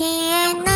can